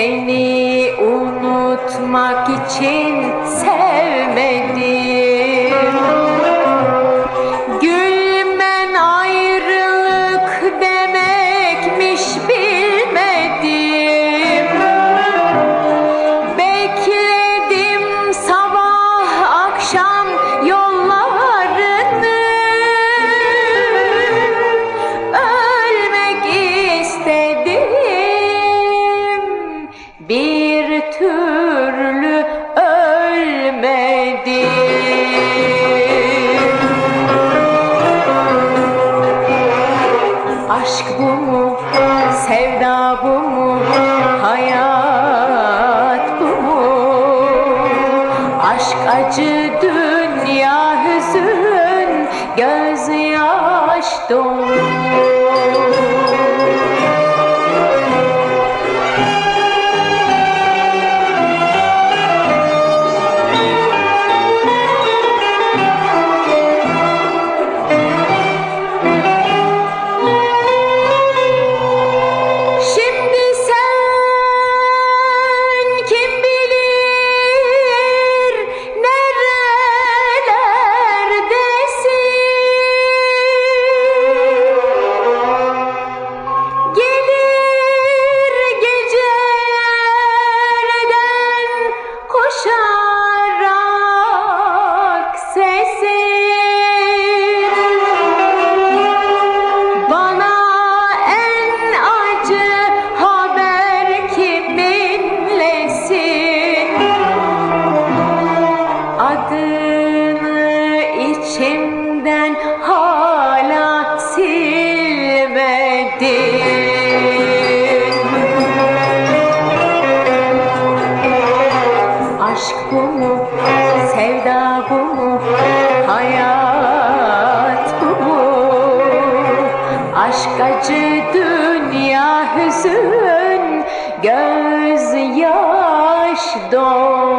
Seni unutmak için sevmedim bir türlü ölmedim Aşk bu mu, sevda bu mu, hayat bu mu? Aşk acı, dünya hüzün, gözyaş dolu. İçimden hala silmedin Aşk bu mu, sevda bu mu, hayat bu mu? Aşk acı, dünya hüzün, gözyaş dolu.